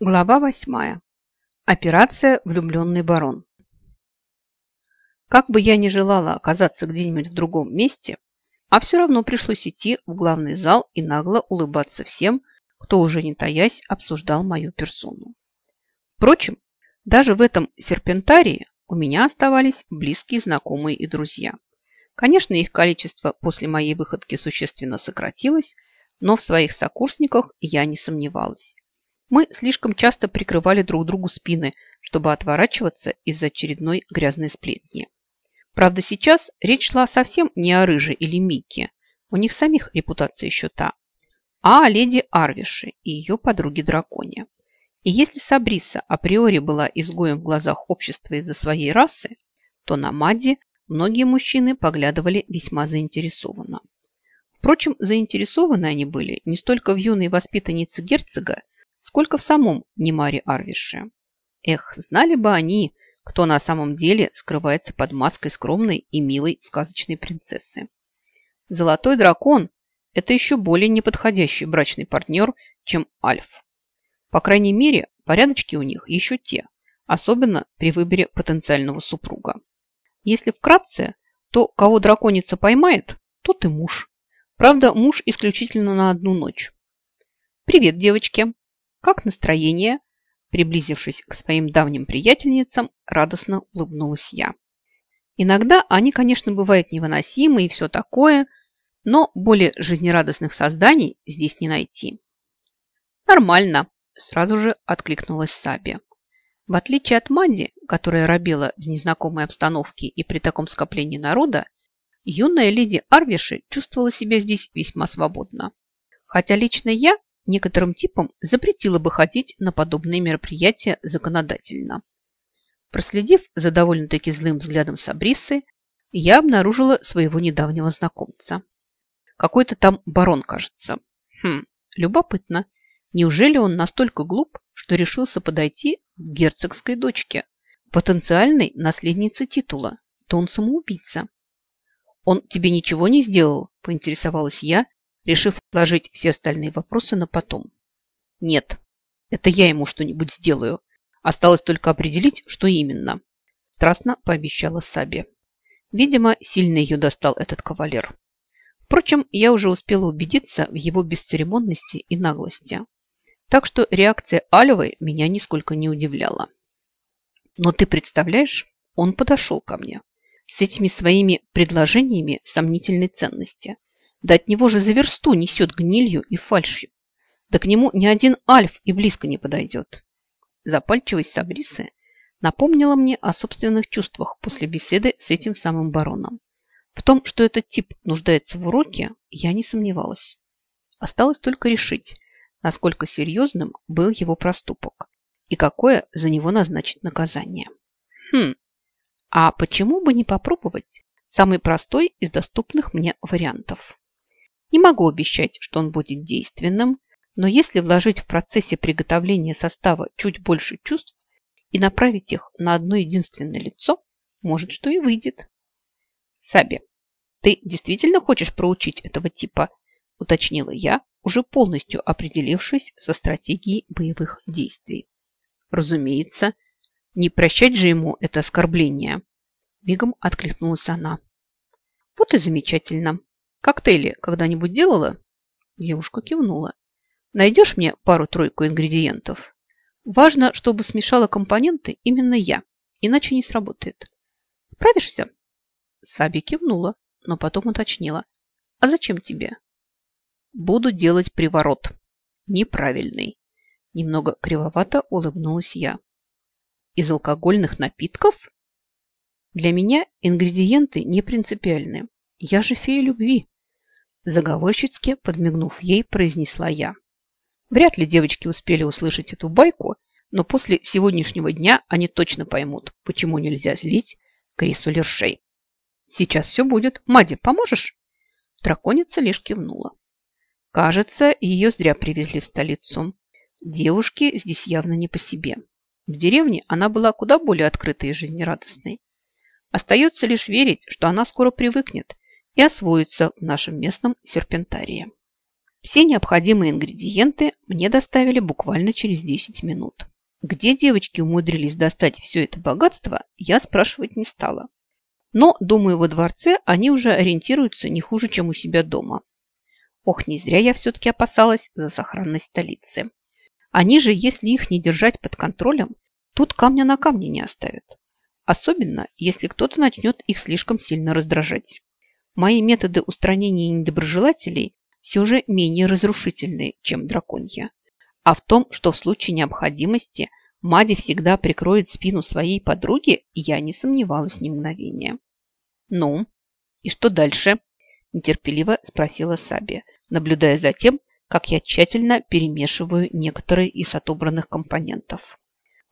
Глава восьмая. Операция «Влюбленный барон». Как бы я ни желала оказаться где-нибудь в другом месте, а все равно пришлось идти в главный зал и нагло улыбаться всем, кто уже не таясь обсуждал мою персону. Впрочем, даже в этом серпентарии у меня оставались близкие знакомые и друзья. Конечно, их количество после моей выходки существенно сократилось, но в своих сокурсниках я не сомневалась. Мы слишком часто прикрывали друг другу спины, чтобы отворачиваться из-за очередной грязной сплетни. Правда, сейчас речь шла совсем не о Рыже или Микке, у них самих репутация еще та, а о леди Арвише и ее подруге-драконе. И если Сабриса априори была изгоем в глазах общества из-за своей расы, то на Мадди многие мужчины поглядывали весьма заинтересованно. Впрочем, заинтересованы они были не столько в юной воспитаннице герцога, сколько в самом Немаре Арвише. Эх, знали бы они, кто на самом деле скрывается под маской скромной и милой сказочной принцессы. Золотой дракон – это еще более неподходящий брачный партнер, чем Альф. По крайней мере, порядочки у них еще те, особенно при выборе потенциального супруга. Если вкратце, то кого драконица поймает, тот и муж. Правда, муж исключительно на одну ночь. «Привет, девочки!» «Как настроение?» Приблизившись к своим давним приятельницам, радостно улыбнулась я. Иногда они, конечно, бывают невыносимы и все такое, но более жизнерадостных созданий здесь не найти. «Нормально», – сразу же откликнулась Саби. В отличие от Манди, которая робела в незнакомой обстановке и при таком скоплении народа, юная леди Арвиши чувствовала себя здесь весьма свободно. Хотя лично я некоторым типам запретила бы ходить на подобные мероприятия законодательно. Проследив за довольно-таки злым взглядом Сабрисы, я обнаружила своего недавнего знакомца. Какой-то там барон, кажется. Хм, любопытно. Неужели он настолько глуп, что решился подойти к герцогской дочке, потенциальной наследнице титула? То он самоубийца. «Он тебе ничего не сделал?» – поинтересовалась я, решив отложить все остальные вопросы на потом. Нет, это я ему что-нибудь сделаю. Осталось только определить, что именно. Страстно пообещала Саби. Видимо, сильно ее достал этот кавалер. Впрочем, я уже успела убедиться в его бесцеремонности и наглости. Так что реакция Алевой меня нисколько не удивляла. Но ты представляешь, он подошел ко мне с этими своими предложениями сомнительной ценности. Да от него же за версту несет гнилью и фальшью. Да к нему ни один альф и близко не подойдет. Запальчивость Сабрисы напомнила мне о собственных чувствах после беседы с этим самым бароном. В том, что этот тип нуждается в уроке, я не сомневалась. Осталось только решить, насколько серьезным был его проступок и какое за него назначить наказание. Хм, а почему бы не попробовать самый простой из доступных мне вариантов? Не могу обещать, что он будет действенным, но если вложить в процессе приготовления состава чуть больше чувств и направить их на одно единственное лицо, может, что и выйдет. Саби, ты действительно хочешь проучить этого типа? Уточнила я, уже полностью определившись со стратегией боевых действий. Разумеется, не прощать же ему это оскорбление. Мигом откликнулась она. Вот и замечательно. Коктейли когда-нибудь делала?» Девушка кивнула. «Найдешь мне пару-тройку ингредиентов? Важно, чтобы смешала компоненты именно я, иначе не сработает. Справишься?» Саби кивнула, но потом уточнила. «А зачем тебе?» «Буду делать приворот. Неправильный». Немного кривовато улыбнулась я. «Из алкогольных напитков?» Для меня ингредиенты не принципиальны. Я же фея любви. Заговорщицки, подмигнув ей, произнесла я. Вряд ли девочки успели услышать эту байку, но после сегодняшнего дня они точно поймут, почему нельзя злить Крису Лершей. Сейчас все будет. Мади, поможешь? Драконица лишь кивнула. Кажется, ее зря привезли в столицу. Девушке здесь явно не по себе. В деревне она была куда более открытой и жизнерадостной. Остается лишь верить, что она скоро привыкнет и освоиться в нашем местном серпентарии. Все необходимые ингредиенты мне доставили буквально через 10 минут. Где девочки умудрились достать все это богатство, я спрашивать не стала. Но, думаю, во дворце они уже ориентируются не хуже, чем у себя дома. Ох, не зря я все-таки опасалась за сохранность столицы. Они же, если их не держать под контролем, тут камня на камне не оставят. Особенно, если кто-то начнет их слишком сильно раздражать. Мои методы устранения недоброжелателей все же менее разрушительные, чем драконья. А в том, что в случае необходимости Мади всегда прикроет спину своей подруги, я не сомневалась ни мгновения. «Ну, и что дальше?» – нетерпеливо спросила Саби, наблюдая за тем, как я тщательно перемешиваю некоторые из отобранных компонентов.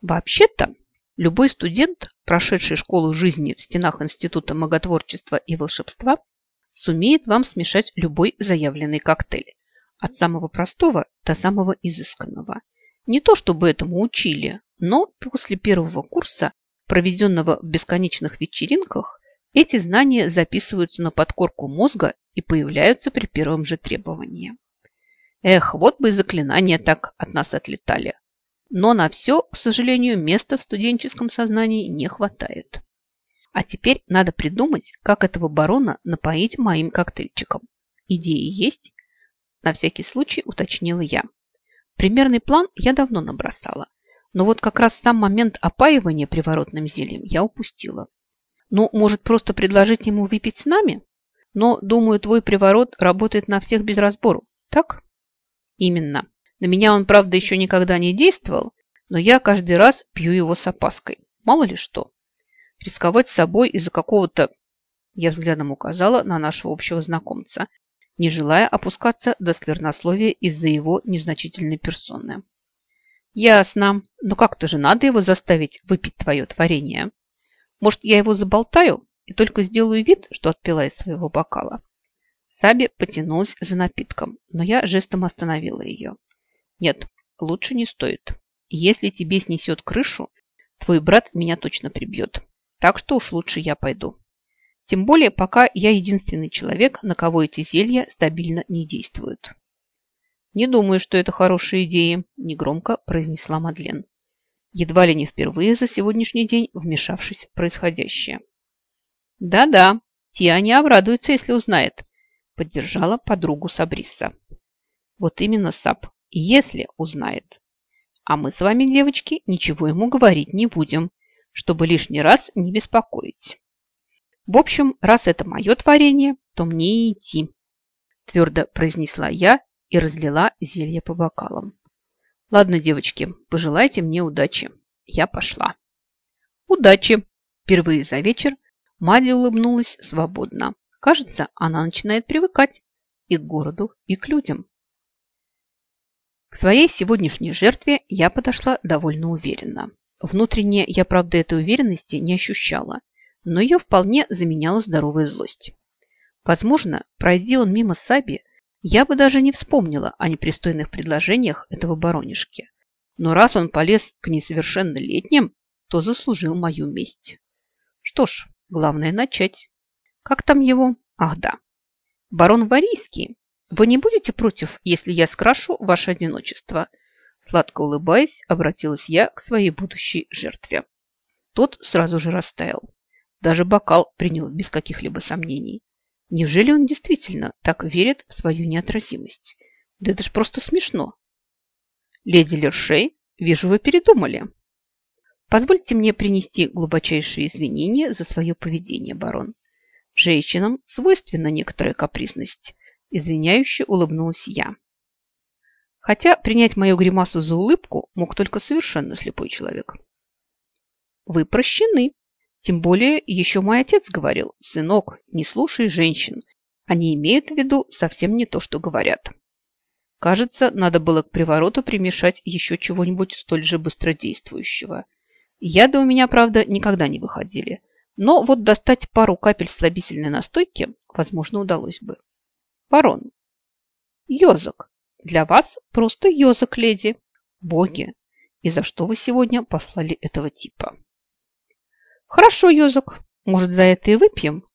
Вообще-то, любой студент, прошедший школу жизни в стенах Института маготворчества и волшебства, сумеет вам смешать любой заявленный коктейль, от самого простого до самого изысканного. Не то чтобы этому учили, но после первого курса, проведенного в бесконечных вечеринках, эти знания записываются на подкорку мозга и появляются при первом же требовании. Эх, вот бы и заклинания так от нас отлетали. Но на все, к сожалению, места в студенческом сознании не хватает. А теперь надо придумать, как этого барона напоить моим коктейльчиком. Идеи есть? На всякий случай уточнила я. Примерный план я давно набросала. Но вот как раз сам момент опаивания приворотным зельем я упустила. Ну, может, просто предложить ему выпить с нами? Но, думаю, твой приворот работает на всех без разбору, так? Именно. На меня он, правда, еще никогда не действовал, но я каждый раз пью его с опаской. Мало ли что. Рисковать собой из-за какого-то... Я взглядом указала на нашего общего знакомца, не желая опускаться до сквернословия из-за его незначительной персоны. Ясно. Но как-то же надо его заставить выпить твое творение. Может, я его заболтаю и только сделаю вид, что отпила из своего бокала. Саби потянулась за напитком, но я жестом остановила ее. Нет, лучше не стоит. Если тебе снесет крышу, твой брат меня точно прибьет. Так что уж лучше я пойду. Тем более, пока я единственный человек, на кого эти зелья стабильно не действуют. «Не думаю, что это хорошая идея», – негромко произнесла Мадлен, едва ли не впервые за сегодняшний день вмешавшись в происходящее. «Да-да, Тиа не обрадуется, если узнает», – поддержала подругу Сабриса. «Вот именно, Саб, если узнает. А мы с вами, девочки, ничего ему говорить не будем, чтобы лишний раз не беспокоить. В общем, раз это мое творение, то мне и идти, твердо произнесла я и разлила зелье по бокалам. Ладно, девочки, пожелайте мне удачи. Я пошла. Удачи! Впервые за вечер Мади улыбнулась свободно. Кажется, она начинает привыкать и к городу, и к людям. К своей сегодняшней жертве я подошла довольно уверенно. Внутренне я, правда, этой уверенности не ощущала, но ее вполне заменяла здоровая злость. Возможно, пройди он мимо Саби, я бы даже не вспомнила о непристойных предложениях этого баронишки. Но раз он полез к несовершеннолетним, то заслужил мою месть. Что ж, главное начать. Как там его? Ах да. Барон Варийский, вы не будете против, если я скрашу ваше одиночество – Сладко улыбаясь, обратилась я к своей будущей жертве. Тот сразу же растаял. Даже бокал принял без каких-либо сомнений. Неужели он действительно так верит в свою неотразимость? Да это ж просто смешно. Леди Лершей, вижу, вы передумали. Позвольте мне принести глубочайшие извинения за свое поведение, барон. Женщинам свойственна некоторая капризность. Извиняюще улыбнулась я. Хотя принять мою гримасу за улыбку мог только совершенно слепой человек. Вы прощены. Тем более еще мой отец говорил, сынок, не слушай женщин. Они имеют в виду совсем не то, что говорят. Кажется, надо было к привороту примешать еще чего-нибудь столь же быстродействующего. Яды у меня, правда, никогда не выходили. Но вот достать пару капель слабительной настойки, возможно, удалось бы. Барон. Йозак. Для вас просто езок, леди. Боги, и за что вы сегодня послали этого типа? Хорошо, езок, может, за это и выпьем?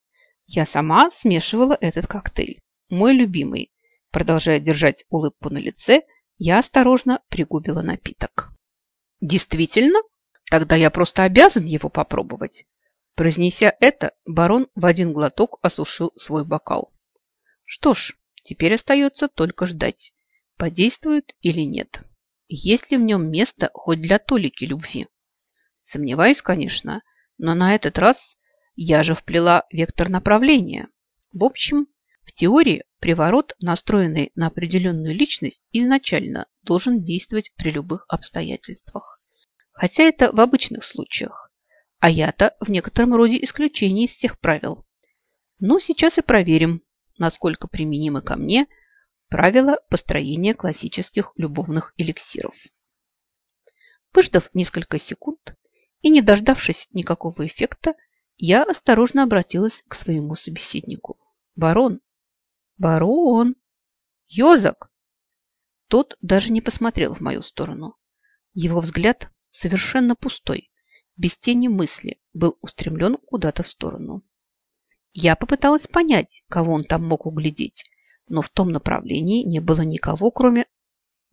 Я сама смешивала этот коктейль. Мой любимый. Продолжая держать улыбку на лице, Я осторожно пригубила напиток. Действительно? Тогда я просто обязан его попробовать. Произнеся это, барон в один глоток осушил свой бокал. Что ж, теперь остается только ждать, подействует или нет. Есть ли в нем место хоть для толики любви? Сомневаюсь, конечно, но на этот раз я же вплела вектор направления. В общем, в теории приворот, настроенный на определенную личность, изначально должен действовать при любых обстоятельствах. Хотя это в обычных случаях. А я-то в некотором роде исключение из всех правил. Ну, сейчас и проверим, насколько применимы ко мне правила построения классических любовных эликсиров. Выждав несколько секунд и не дождавшись никакого эффекта, я осторожно обратилась к своему собеседнику. «Барон! Барон! Йозак!» Тот даже не посмотрел в мою сторону. Его взгляд, совершенно пустой, без тени мысли, был устремлен куда-то в сторону. Я попыталась понять, кого он там мог углядеть, но в том направлении не было никого, кроме...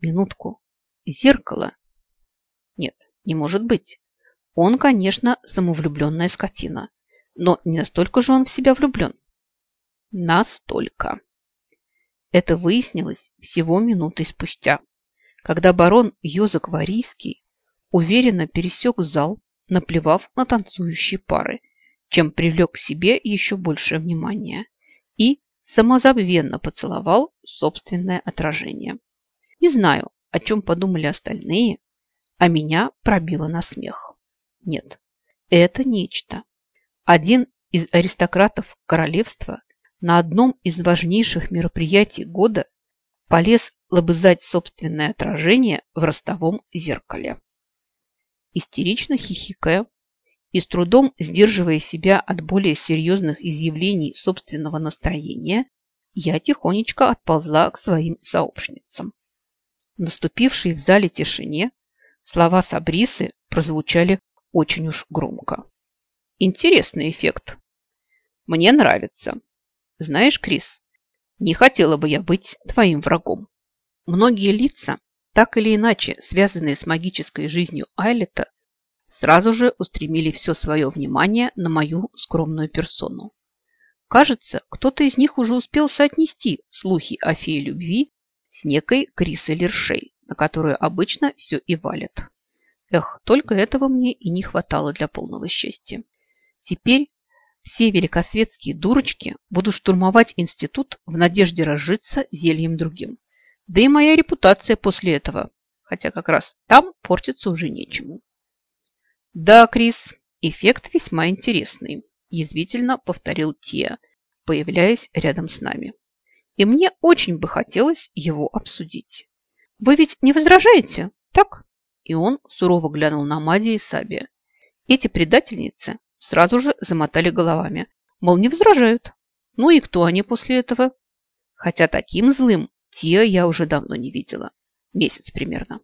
Минутку. Зеркало. Нет, не может быть. Он, конечно, самовлюбленная скотина. Но не настолько же он в себя влюблен. Настолько. Это выяснилось всего минутой спустя, когда барон Йозак Варийский уверенно пересек зал, наплевав на танцующие пары, чем привлек к себе еще большее внимание, и самозабвенно поцеловал собственное отражение. Не знаю, о чем подумали остальные, а меня пробило на смех. Нет, это нечто. Один из аристократов королевства на одном из важнейших мероприятий года полез лобызать собственное отражение в ростовом зеркале. Истерично хихикая и с трудом сдерживая себя от более серьезных изъявлений собственного настроения, я тихонечко отползла к своим сообщницам. В наступившей в зале тишине слова Сабрисы прозвучали очень уж громко. Интересный эффект. Мне нравится. Знаешь, Крис, не хотела бы я быть твоим врагом. Многие лица, так или иначе связанные с магической жизнью Айлета, сразу же устремили все свое внимание на мою скромную персону. Кажется, кто-то из них уже успел соотнести слухи о фее любви с некой Крисой Лершей, на которую обычно все и валят. Эх, только этого мне и не хватало для полного счастья. Теперь все великосветские дурочки будут штурмовать институт в надежде разжиться зельем другим. Да и моя репутация после этого, хотя как раз там портиться уже нечему. Да, Крис, эффект весьма интересный, язвительно повторил Тия, появляясь рядом с нами. И мне очень бы хотелось его обсудить. Вы ведь не возражаете, так? И он сурово глянул на Мади и Саби. Эти предательницы сразу же замотали головами, мол, не возражают. Ну и кто они после этого? Хотя таким злым Тия я уже давно не видела. Месяц примерно.